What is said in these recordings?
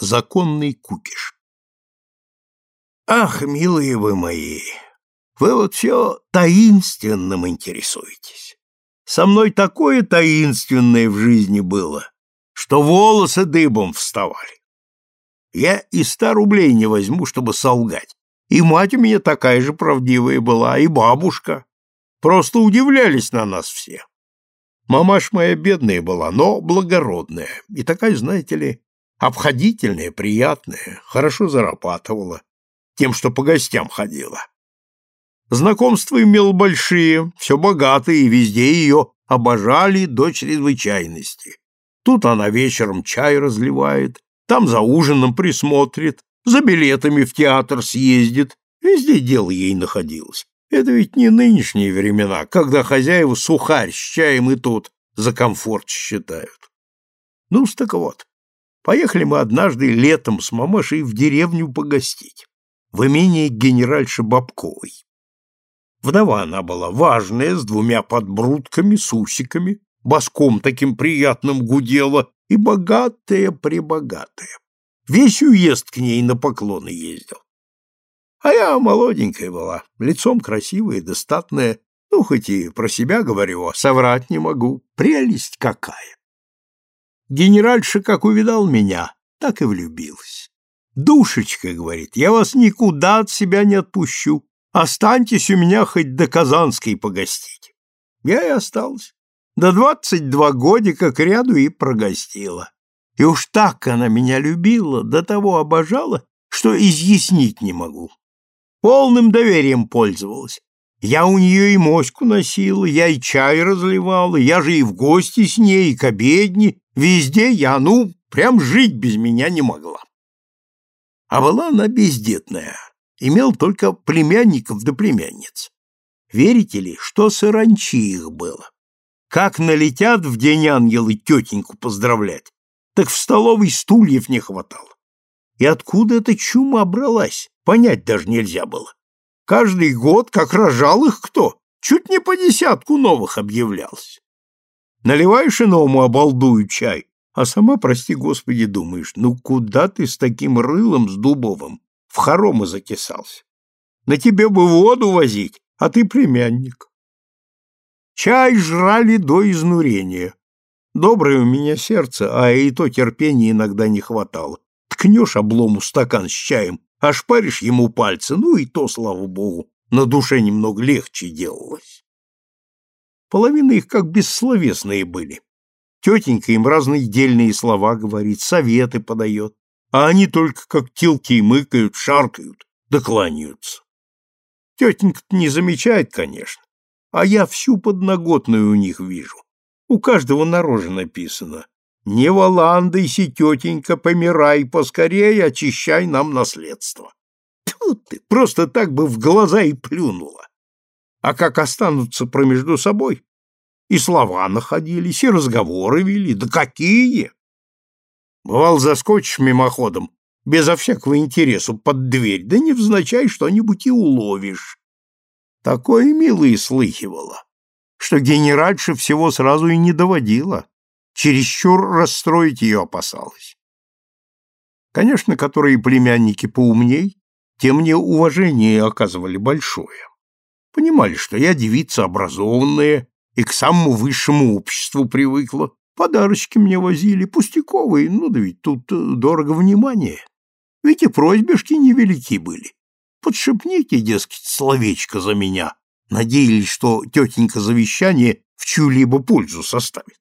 Законный кукиш. Ах, милые вы мои, вы вот все таинственным интересуетесь. Со мной такое таинственное в жизни было, что волосы дыбом вставали. Я и ста рублей не возьму, чтобы солгать. И мать у меня такая же правдивая была, и бабушка. Просто удивлялись на нас все. Мамаш моя бедная была, но благородная, и такая, знаете ли, обходительная, приятная, хорошо зарабатывала, тем, что по гостям ходила. Знакомства имел большие, все богатые, и везде ее обожали до чрезвычайности. Тут она вечером чай разливает, там за ужином присмотрит, за билетами в театр съездит, везде дело ей находилось. Это ведь не нынешние времена, когда хозяева сухарь с чаем и тут за комфорт считают. ну так вот, поехали мы однажды летом с мамашей в деревню погостить, в имение генеральши Бабковой. Вдова она была важная, с двумя подбрудками, с усиками, боском таким приятным гудела и богатая-пребогатая. Весь уезд к ней на поклоны ездил. А я молоденькая была, лицом красивая, достатная, ну, хоть и про себя говорю, а соврать не могу. Прелесть какая! Генеральша, как увидал меня, так и влюбилась. «Душечка, — говорит, — я вас никуда от себя не отпущу. Останьтесь у меня хоть до Казанской погостить». Я и осталась. До двадцать два годика к ряду и прогостила. И уж так она меня любила, до того обожала, что изъяснить не могу. Полным доверием пользовалась. Я у нее и моську носила, я и чай разливала, я же и в гости с ней, и к обедне, везде я, ну, прям жить без меня не могла. А была она бездетная, имел только племянников да племянниц. Верите ли, что саранчи их было? Как налетят в день ангелы тетеньку поздравлять, так в столовой стульев не хватало. И откуда эта чума бралась, понять даже нельзя было. Каждый год, как рожал их кто, чуть не по десятку новых объявлялся. Наливаешь иному обалдую чай, а сама, прости господи, думаешь, ну куда ты с таким рылом с дубовым в хоромы закисался? На тебе бы воду возить, а ты племянник. Чай жрали до изнурения. Доброе у меня сердце, а и то терпения иногда не хватало. Ткнешь облому стакан с чаем, ошпаришь ему пальцы, ну и то, слава богу, на душе немного легче делалось. Половина их как бессловесные были. Тетенька им разные дельные слова говорит, советы подает, а они только как тилки мыкают, шаркают, докланяются. Тетенька не замечает, конечно, а я всю подноготную у них вижу. У каждого на роже написано «Не валандайся, тетенька, помирай поскорей, очищай нам наследство». Тьфу ты, просто так бы в глаза и плюнула. А как останутся промежду собой, и слова находились, и разговоры вели, да какие! Бывал, заскочишь мимоходом, безо всякого интереса, под дверь, да невзначай что-нибудь и уловишь. Такое милое слыхивало, что генеральша всего сразу и не доводила, чересчур расстроить ее опасалась. Конечно, которые племянники поумней, тем мне уважение оказывали большое. Понимали, что я девица образованная и к самому высшему обществу привыкла. Подарочки мне возили, пустяковые, ну да ведь тут э, дорого внимание. Ведь и просьбешки невелики были. Подшепните, дескать, словечко за меня. Надеялись, что тетенька завещание в чью-либо пользу составит.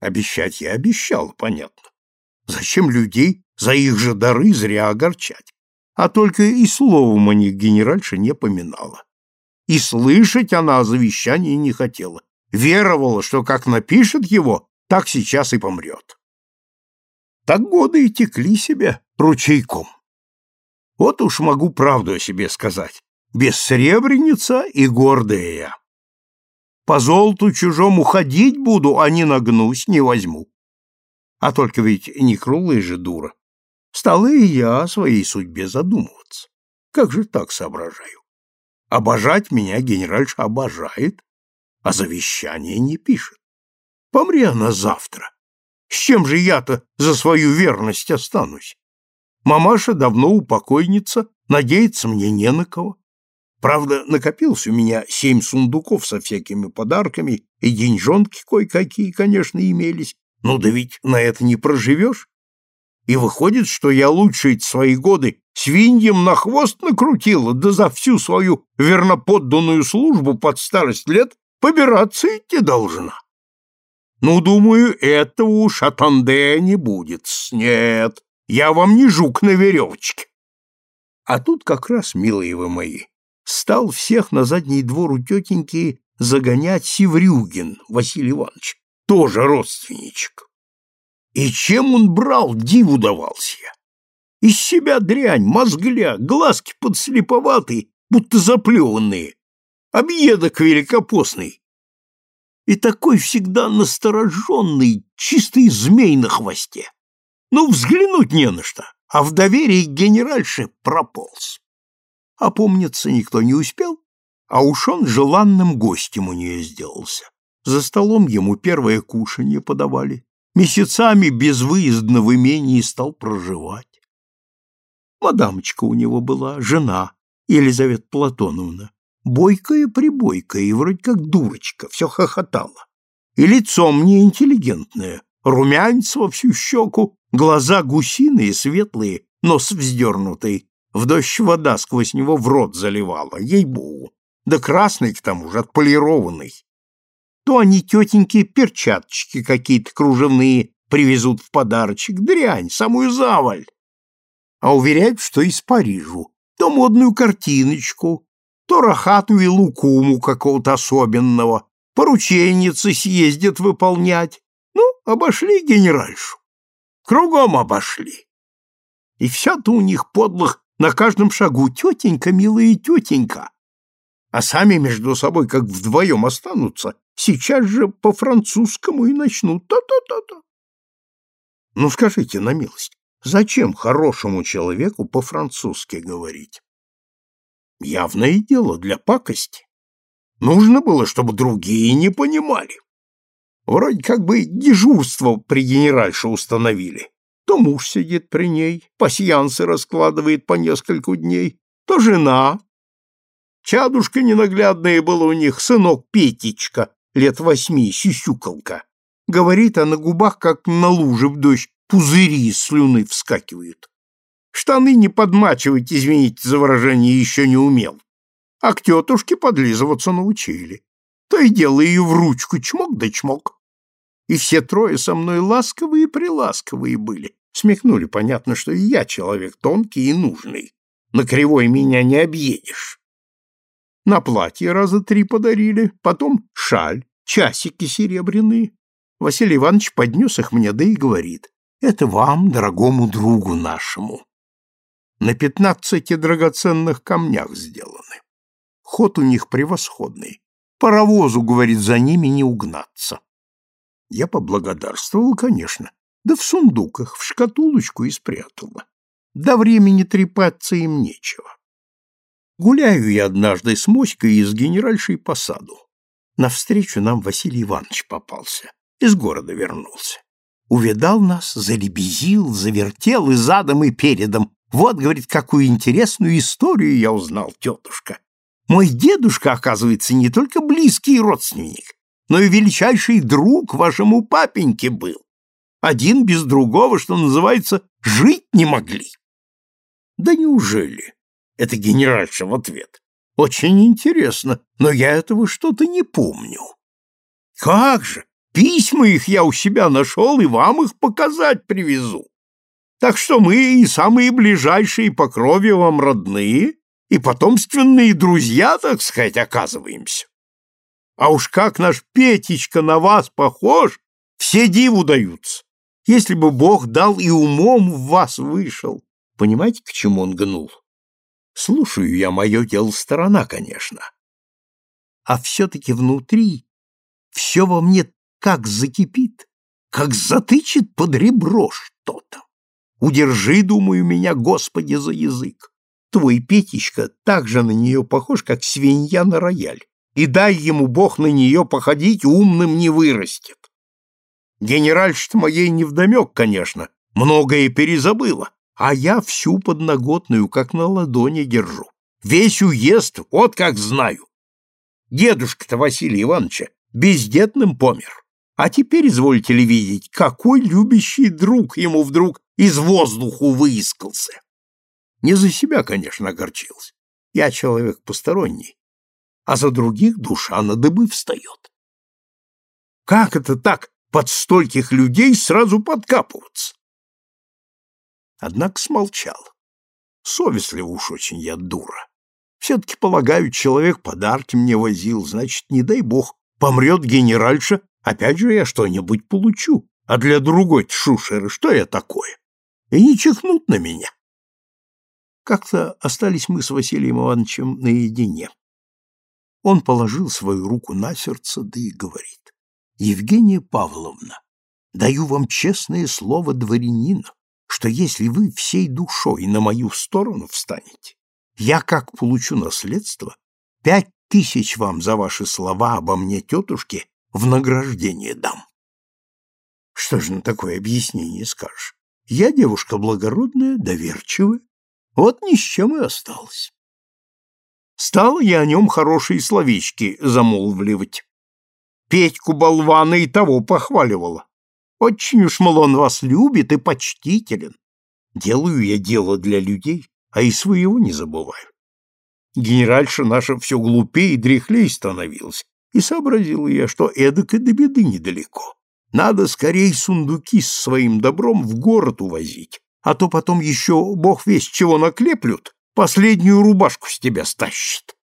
Обещать я обещал, понятно. Зачем людей за их же дары зря огорчать? А только и словом о них генеральша не поминала. И слышать она о завещании не хотела. Веровала, что как напишет его, так сейчас и помрет. Так годы и текли себе ручейком. Вот уж могу правду о себе сказать. Бессребреница и гордая я. По золоту чужому ходить буду, а не нагнусь, не возьму. А только ведь не круглая же дура. Стала и я о своей судьбе задумываться. Как же так соображаю? Обожать меня генеральша обожает, а завещание не пишет. Помри она завтра. С чем же я-то за свою верность останусь? Мамаша давно упокойница, надеяться мне не на кого. Правда, накопилось у меня семь сундуков со всякими подарками, и деньжонки кое-какие, конечно, имелись. Ну да ведь на это не проживешь. И выходит, что я лучшие свои годы свиньям на хвост накрутила, да за всю свою верноподданную службу под старость лет побираться идти должна. Ну, думаю, этого уж от Анде не будет. Нет, я вам не жук на веревочке. А тут как раз, милые вы мои, стал всех на задний двор у тетеньки загонять Севрюгин Василий Иванович, тоже родственничек. И чем он брал, диву давался я. Из себя дрянь, мозгля, глазки подслеповатые, будто заплеванные, объедок великопостный. И такой всегда настороженный, чистый змей на хвосте. Ну, взглянуть не на что, а в доверии генеральше прополз. Опомниться никто не успел, а уж он желанным гостем у нее сделался. За столом ему первое кушанье подавали, месяцами безвыездно в имении стал проживать. Мадамочка у него была, жена, Елизавета Платоновна, бойкая-прибойкая и вроде как дурочка, все хохотала. И лицом неинтеллигентное, румянец во всю щеку, глаза гусиные, светлые, нос вздернутый, в дождь вода сквозь него в рот заливала, ей-богу, да красный к тому же, отполированный. То они тетеньки перчаточки какие-то кружевные привезут в подарочек, дрянь, самую заваль а уверяют, что из Парижу, то модную картиночку, то рахату и лукуму какого-то особенного, порученницы съездят выполнять. Ну, обошли генеральшу. Кругом обошли. И все-то у них подлых на каждом шагу тетенька, милая тетенька. А сами между собой, как вдвоем останутся, сейчас же по-французскому и начнут та-та-та-та. Ну, скажите на милость, Зачем хорошему человеку по-французски говорить? Явное дело для пакости. Нужно было, чтобы другие не понимали. Вроде как бы дежурство при генеральше установили. То муж сидит при ней, пасьянсы раскладывает по нескольку дней, то жена. Чадушка ненаглядная была у них, сынок Петечка, лет восьми, сисюкалка. Говорит, а на губах, как на луже в дождь, пузыри из слюны вскакивают. Штаны не подмачивать, извините за выражение, еще не умел. А к тетушке подлизываться научили. То и дело ее в ручку чмок да чмок. И все трое со мной ласковые и приласковые были. Смехнули, понятно, что и я человек тонкий и нужный. На кривой меня не объедешь. На платье раза три подарили, потом шаль, часики серебряные. Василий Иванович поднес их мне, да и говорит. Это вам, дорогому другу нашему. На пятнадцати драгоценных камнях сделаны. Ход у них превосходный. Паровозу, говорит, за ними не угнаться. Я поблагодарствовал, конечно, да в сундуках, в шкатулочку и спрятала. До времени трепаться им нечего. Гуляю я однажды с Моськой из генеральшей по саду. Навстречу нам Василий Иванович попался. Из города вернулся. Увидал нас, залебезил, завертел и задом, и передом. Вот, говорит, какую интересную историю я узнал, тетушка. Мой дедушка, оказывается, не только близкий родственник, но и величайший друг вашему папеньке был. Один без другого, что называется, жить не могли. Да неужели? Это генеральша в ответ. Очень интересно, но я этого что-то не помню. Как же? Письма их я у себя нашел и вам их показать привезу. Так что мы и самые ближайшие по крови вам родные, и потомственные друзья, так сказать, оказываемся. А уж как наш Петечка на вас похож, все диву даются. Если бы Бог дал и умом в вас вышел. Понимаете, к чему он гнул? Слушаю я, мое дело сторона, конечно. А все-таки внутри все во мне как закипит, как затычет под ребро что-то. Удержи, думаю, меня, Господи, за язык. Твой Петечка так же на нее похож, как свинья на рояль. И дай ему Бог на нее походить, умным не вырастет. Генеральша моей невдомек, конечно, многое перезабыла, а я всю подноготную как на ладони держу. Весь уезд, вот как знаю. Дедушка-то Василия Ивановича бездетным помер. А теперь, извольте ли видеть, какой любящий друг ему вдруг из воздуху выискался. Не за себя, конечно, огорчился. Я человек посторонний, а за других душа на дыбы встает. Как это так под стольких людей сразу подкапываться? Однако смолчал. Совестливо уж очень я дура. Все-таки, полагаю, человек подарки мне возил, значит, не дай бог, помрет генеральша, опять же я что-нибудь получу. А для другой шушеры что я такое? И не чихнут на меня. Как-то остались мы с Василием Ивановичем наедине. Он положил свою руку на сердце, да и говорит. Евгения Павловна, даю вам честное слово дворянина, что если вы всей душой на мою сторону встанете, я, как получу наследство, пять тысяч вам за ваши слова обо мне, тетушке, в награждение дам. Что же на такое объяснение скажешь? Я девушка благородная, доверчивая, вот ни с чем и осталась. Стал я о нем хорошие словечки замолвливать. Петьку болвана и того похваливала. Очень уж, мол, он вас любит и почтителен. Делаю я дело для людей, а и своего не забываю. Генеральша наша все глупее и дряхлей становилась, и сообразил я, что эдак и до беды недалеко. Надо скорей сундуки с своим добром в город увозить, а то потом еще бог весь чего наклеплют, последнюю рубашку с тебя стащит.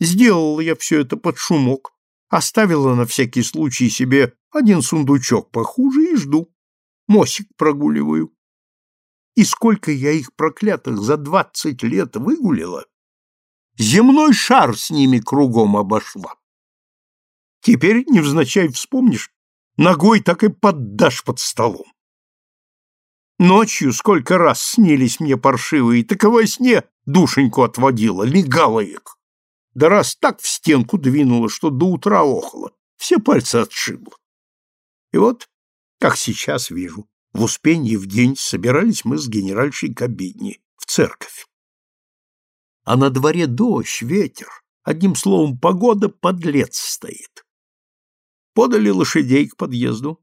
Сделала я все это под шумок, оставила на всякий случай себе один сундучок похуже и жду. Мосик прогуливаю и сколько я их проклятых за двадцать лет выгулила, земной шар с ними кругом обошла. Теперь, невзначай вспомнишь, ногой так и поддашь под столом. Ночью сколько раз снились мне паршивые, так и во сне душеньку отводила, легала их. Да раз так в стенку двинула, что до утра охала, все пальцы отшибла. И вот, как сейчас вижу, в Успенье в день собирались мы с генеральшей к обедне, в церковь. А на дворе дождь, ветер, одним словом, погода подлец стоит. Подали лошадей к подъезду.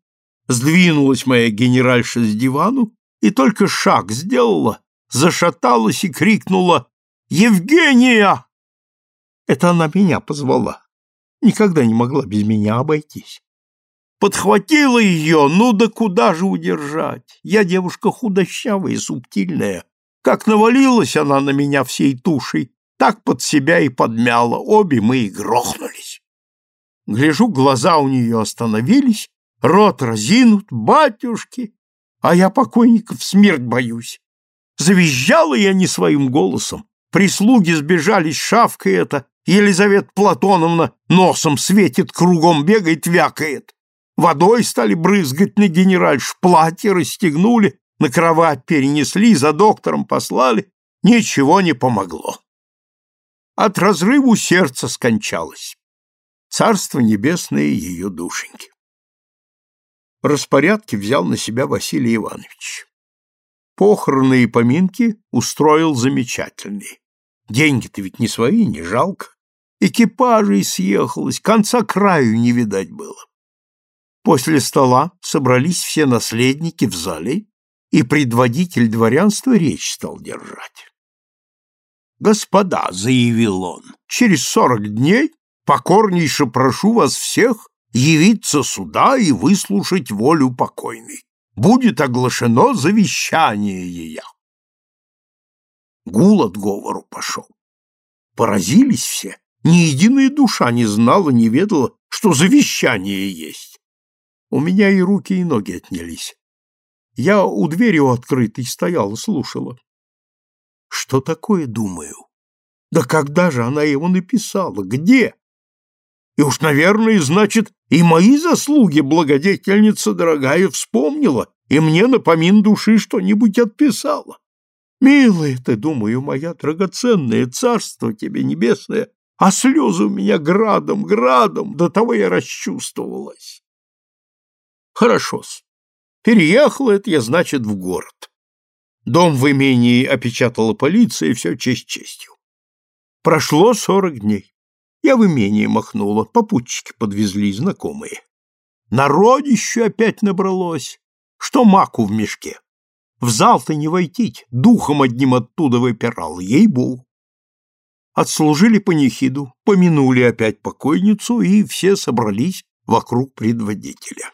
Сдвинулась моя генеральша с дивану и только шаг сделала, зашаталась и крикнула «Евгения!» Это она меня позвала. Никогда не могла без меня обойтись подхватила ее, ну да куда же удержать? Я девушка худощавая и субтильная. Как навалилась она на меня всей тушей, так под себя и подмяла, обе мы и грохнулись. Гляжу, глаза у нее остановились, рот разинут, батюшки, а я покойников смерть боюсь. Завизжала я не своим голосом, прислуги сбежались, шавка это, Елизавета Платоновна носом светит, кругом бегает, вякает. Водой стали брызгать на генеральш, платье расстегнули, на кровать перенесли, за доктором послали. Ничего не помогло. От разрыву сердца скончалось. Царство небесное ее душеньки. Распорядки взял на себя Василий Иванович. Похороны и поминки устроил замечательные. Деньги-то ведь не свои, не жалко. Экипажей съехалось, конца краю не видать было. После стола собрались все наследники в зале, и предводитель дворянства речь стал держать. «Господа», — заявил он, — «через сорок дней покорнейше прошу вас всех явиться сюда и выслушать волю покойной. Будет оглашено завещание ее». Гул от говору пошел. Поразились все. Ни единая душа не знала, не ведала, что завещание есть. У меня и руки, и ноги отнялись. Я у двери у открытой стояла, слушала. Что такое, думаю? Да когда же она его написала? Где? И уж, наверное, значит, и мои заслуги благодетельница дорогая вспомнила и мне на помин души что-нибудь отписала. Милая ты, думаю, моя драгоценная, царство тебе небесное, а слезы у меня градом, градом, до того я расчувствовалась. Хорошо-с. Переехала это я, значит, в город. Дом в имении опечатала полиция, и все честь честью. Прошло сорок дней. Я в имении махнула, попутчики подвезли знакомые. Народище опять набралось, что маку в мешке. В зал-то не войти, духом одним оттуда выпирал, ей-богу. Отслужили панихиду, помянули опять покойницу, и все собрались вокруг предводителя.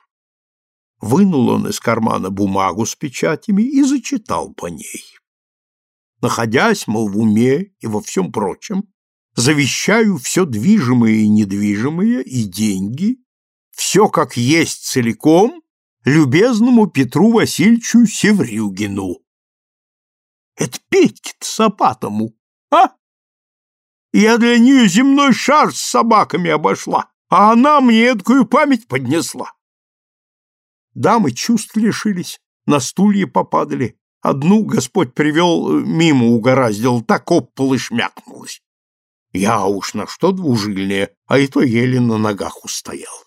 Вынул он из кармана бумагу с печатями и зачитал по ней. Находясь, мол, в уме и во всем прочем, завещаю все движимое и недвижимое, и деньги, все как есть целиком, любезному Петру Васильевичу Севрюгину. Это Петьке-то Сапатому, а? Я для нее земной шар с собаками обошла, а она мне эдкую память поднесла. Дамы чувств лишились, на стулья попадали. Одну Господь привел, э, мимо угораздил, так об пол и шмякнулась. Я уж на что двужильнее, а и то еле на ногах устоял.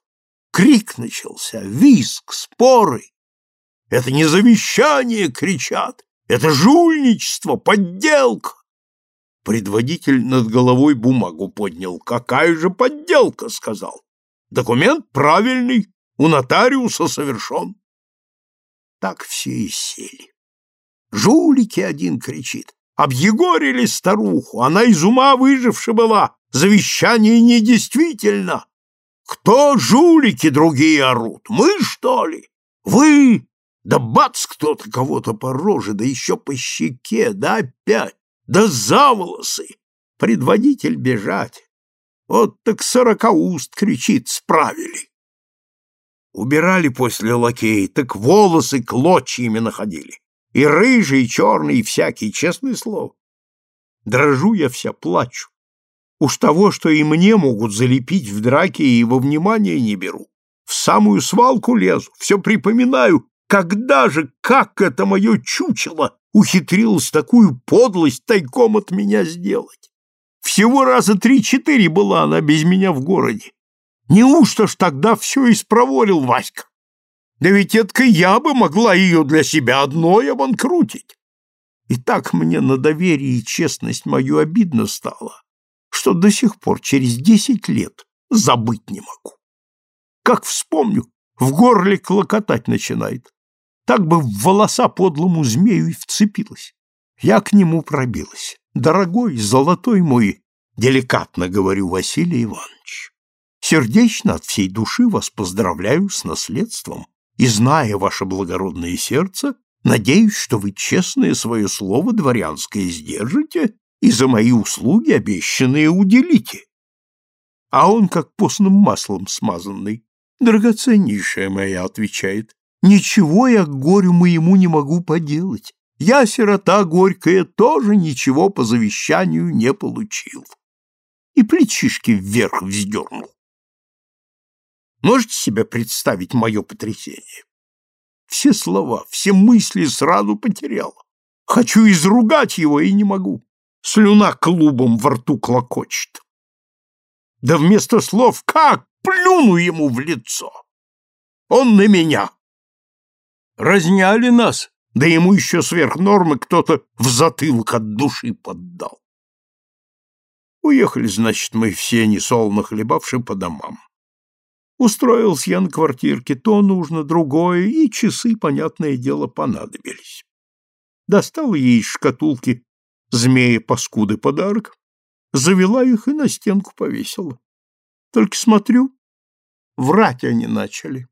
Крик начался, виск, споры. Это не завещание, кричат, это жульничество, подделка. Предводитель над головой бумагу поднял. «Какая же подделка?» — сказал. «Документ правильный, у нотариуса совершен». Так все и сели. Жулики один кричит. Объегорили старуху, она из ума выжившая была, завещание недействительно. Кто жулики другие орут? Мы, что ли? Вы? Да бац, кто-то кого-то по роже, да еще по щеке, да опять да за волосы! Предводитель бежать. Вот так сорокауст кричит, справили. Убирали после лакея, так волосы клочьями находили. И рыжий, и черный, и всякий, честное слово. Дрожу я вся, плачу. Уж того, что и мне могут залепить в драке, и во внимание не беру. В самую свалку лезу, все припоминаю, когда же, как это мое чучело ухитрилась такую подлость тайком от меня сделать? Всего раза три-четыре была она без меня в городе. Неужто ж тогда все испроволил Васька? Да ведь это я бы могла ее для себя одной обанкрутить. И так мне на доверие и честность мою обидно стало, что до сих пор, через десять лет, забыть не могу. Как вспомню, в горле клокотать начинает так бы в волоса подлому змею и вцепилась. Я к нему пробилась. Дорогой, золотой мой, деликатно говорю, Василий Иванович, сердечно от всей души вас поздравляю с наследством и, зная ваше благородное сердце, надеюсь, что вы честное свое слово дворянское сдержите и за мои услуги обещанные уделите. А он, как постным маслом смазанный, драгоценнейшая моя, отвечает, Ничего я к горю моему не могу поделать. Я, сирота горькая, тоже ничего по завещанию не получил. И плечишки вверх вздернул. Можете себе представить мое потрясение? Все слова, все мысли сразу потерял. Хочу изругать его и не могу. Слюна клубом во рту клокочет. Да вместо слов как плюну ему в лицо. Он на меня, Разняли нас, да ему еще сверх нормы кто-то в затылок от души поддал. Уехали, значит, мы все несолно хлебавши по домам. Устроился я на квартирке, то нужно, другое, и часы, понятное дело, понадобились. Достала ей из шкатулки змея-паскуды подарок, завела их и на стенку повесила. Только смотрю, врать они начали.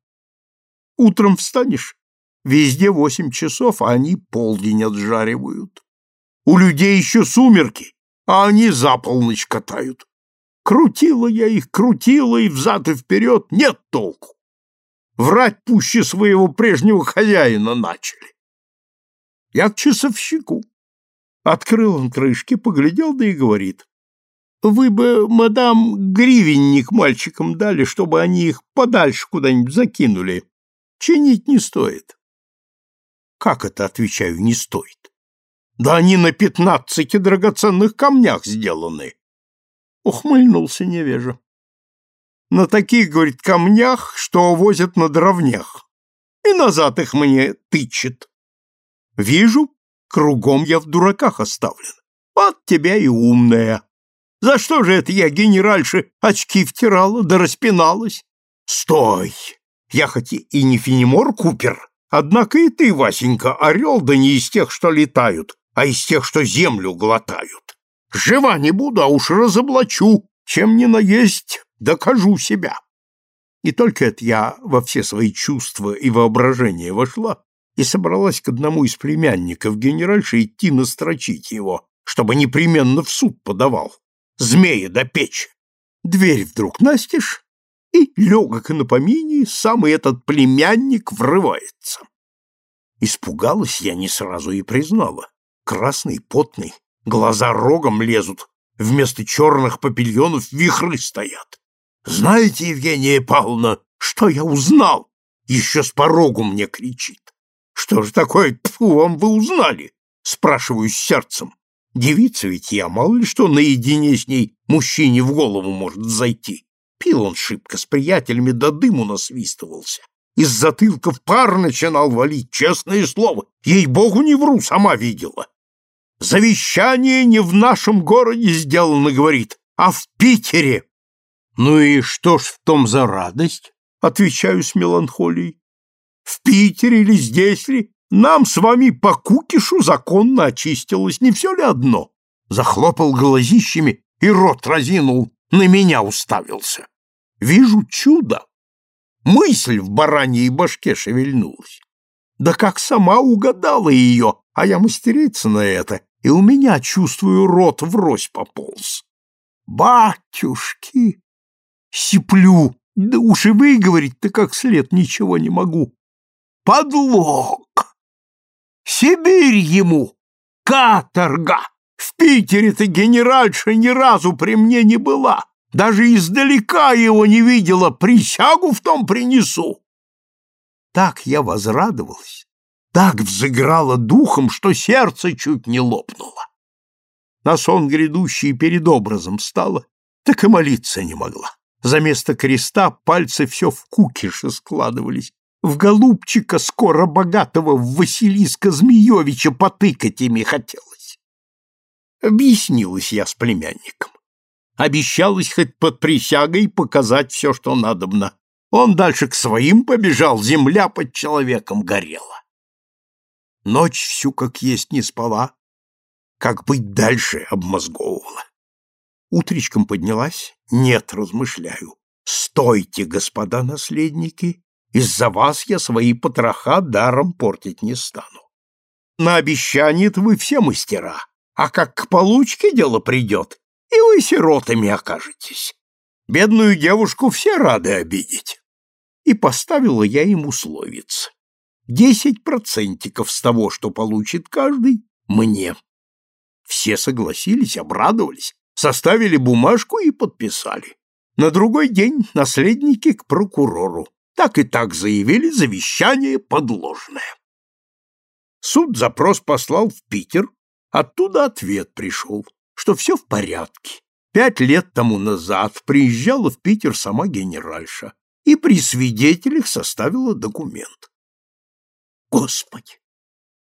Утром встанешь, Везде восемь часов, а они полдень отжаривают. У людей еще сумерки, а они за полночь катают. Крутила я их, крутила и взад и вперед, нет толку. Врать пуще своего прежнего хозяина начали. Я к часовщику. Открыл он крышки, поглядел, да и говорит. Вы бы, мадам, гривенник мальчикам дали, чтобы они их подальше куда-нибудь закинули. Чинить не стоит. Как это, отвечаю, не стоит? Да они на пятнадцати драгоценных камнях сделаны. Ухмыльнулся невежа. На таких, говорит, камнях, что возят на дровнях. и назад их мне тычет. Вижу, кругом я в дураках оставлен. Вот тебя и умная. За что же это я, генеральше, очки втирала да распиналась? Стой! Я хоть и не Фенемор Купер, однако и ты, Васенька, орел, да не из тех, что летают, а из тех, что землю глотают. Жива не буду, а уж разоблачу, чем не наесть, докажу себя. И только это я во все свои чувства и воображения вошла и собралась к одному из племянников генеральши идти настрочить его, чтобы непременно в суд подавал. Змея до печи. Дверь вдруг настежь, и, легок и на помине, самый этот племянник врывается. Испугалась я не сразу и признала. Красный, потный, глаза рогом лезут, вместо черных папильонов вихры стоят. Знаете, Евгения Павловна, что я узнал? Еще с порогу мне кричит. Что же такое, тьфу, вам вы узнали? Спрашиваю с сердцем. Девица ведь я, мало ли что наедине с ней мужчине в голову может зайти. Пил он шибко с приятелями, до дыму насвистывался. Из затылков пар начинал валить, честное слово. Ей-богу, не вру, сама видела. Завещание не в нашем городе сделано, говорит, а в Питере. Ну и что ж в том за радость? Отвечаю с меланхолией. В Питере или здесь ли нам с вами по кукишу законно очистилось, не все ли одно? Захлопал глазищами и рот разинул, на меня уставился. Вижу чудо. Мысль в бараньей башке шевельнулась. Да как сама угадала ее, а я мастерица на это, и у меня, чувствую, рот врозь пополз. Батюшки! Сиплю, да уж и выговорить-то как след ничего не могу. Подлог! Сибирь ему! Каторга! В Питере-то генеральша ни разу при мне не была. Даже издалека его не видела, присягу в том принесу. Так я возрадовалась, так взыграла духом, что сердце чуть не лопнуло. На сон грядущий перед образом стала, так и молиться не могла. За место креста пальцы все в кукиши складывались. В голубчика скоро богатого, в Василиска Змеевича потыкать ими хотелось. Объяснилась я с племянником. Обещалась хоть под присягой показать все, что надобно. Он дальше к своим побежал, земля под человеком горела. Ночь всю как есть не спала, как быть дальше обмозговывала. Утречком поднялась, нет, размышляю. Стойте, господа наследники, из-за вас я свои потроха даром портить не стану. На обещание-то вы все мастера, а как к получке дело придет, и вы сиротами окажетесь. Бедную девушку все рады обидеть. И поставила я им условиц. Десять процентиков с того, что получит каждый, мне. Все согласились, обрадовались, составили бумажку и подписали. На другой день наследники к прокурору. Так и так заявили завещание подложное. Суд запрос послал в Питер, оттуда ответ пришел что все в порядке. Пять лет тому назад приезжала в Питер сама генеральша и при свидетелях составила документ. Господи!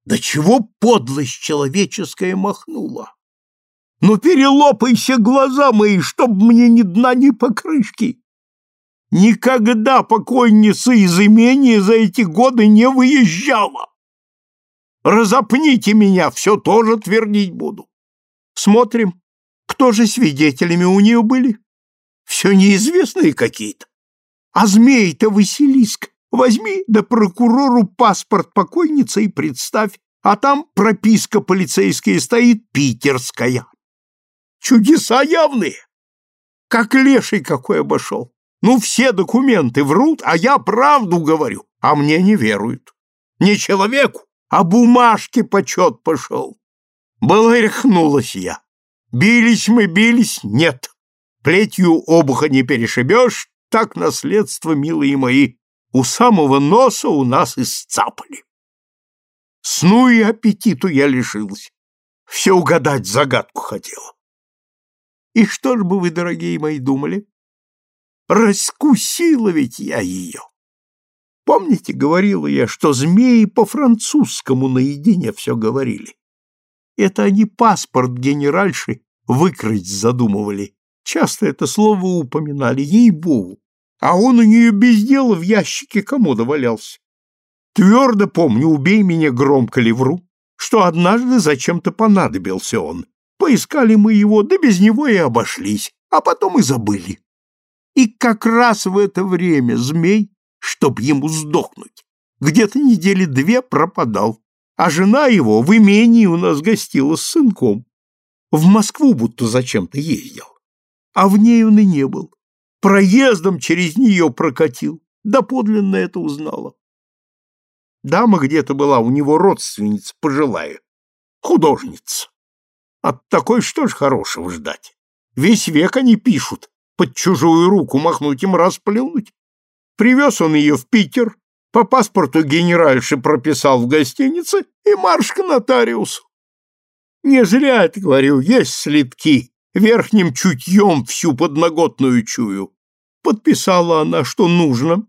Да чего подлость человеческая махнула! Ну перелопайся глаза мои, чтоб мне ни дна, ни покрышки! Никогда покойница из имения за эти годы не выезжала! Разопните меня, все тоже твердить буду. Смотрим, кто же свидетелями у нее были? Все неизвестные какие-то. А змей-то Василиск, возьми да прокурору паспорт покойницы и представь, а там прописка полицейская стоит питерская. Чудеса явные. Как леший какой обошел. Ну, все документы врут, а я правду говорю, а мне не веруют. Не человеку, а бумажке почет пошел. Было рехнулась я. Бились мы, бились, нет. Плетью обуха не перешибешь, так наследство, милые мои, у самого носа у нас исцапали. Сну и аппетиту я лишилась. Все угадать загадку хотела. И что ж бы вы, дорогие мои, думали? Раскусила ведь я ее. Помните, говорила я, что змеи по-французскому наедине все говорили? Это они паспорт генеральши выкрасть задумывали. Часто это слово упоминали, ей-богу. А он у нее без дела в ящике комода валялся. Твердо помню, убей меня громко ли вру, что однажды зачем-то понадобился он. Поискали мы его, да без него и обошлись, а потом и забыли. И как раз в это время змей, чтоб ему сдохнуть, где-то недели две пропадал, а жена его в имении у нас гостила с сынком. В Москву будто зачем-то ездил, а в ней он и не был. Проездом через нее прокатил, да подлинно это узнала. Дама где-то была у него родственница пожилая, художница. От такой что ж хорошего ждать? Весь век они пишут, под чужую руку махнуть им раз плюнуть. Привез он ее в Питер, по паспорту генеральши прописал в гостинице и марш к нотариусу. Не зря это говорю, есть следки, верхним чутьем всю подноготную чую. Подписала она, что нужно.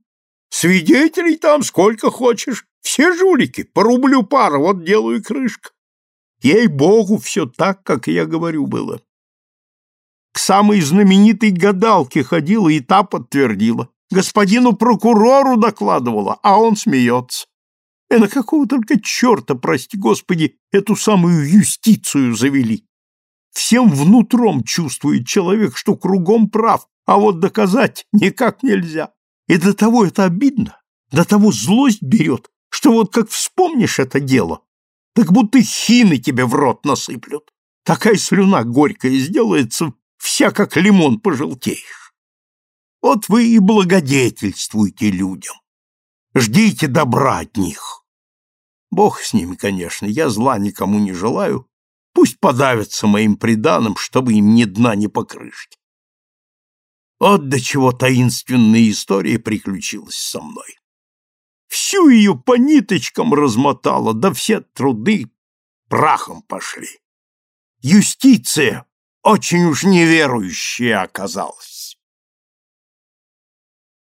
Свидетелей там сколько хочешь, все жулики, по рублю пара, вот делаю крышка. Ей-богу, все так, как я говорю было. К самой знаменитой гадалке ходила и та подтвердила. Господину прокурору докладывала, а он смеется. И на какого только черта, прости господи, эту самую юстицию завели. Всем внутром чувствует человек, что кругом прав, а вот доказать никак нельзя. И до того это обидно, до того злость берет, что вот как вспомнишь это дело, так будто хины тебе в рот насыплют. Такая слюна горькая сделается, вся как лимон пожелтеешь. Вот вы и благодетельствуйте людям. Ждите добра от них. Бог с ними, конечно, я зла никому не желаю. Пусть подавятся моим преданным, чтобы им ни дна, ни покрышки. Вот до чего таинственная история приключилась со мной. Всю ее по ниточкам размотала, да все труды прахом пошли. Юстиция очень уж неверующая оказалась.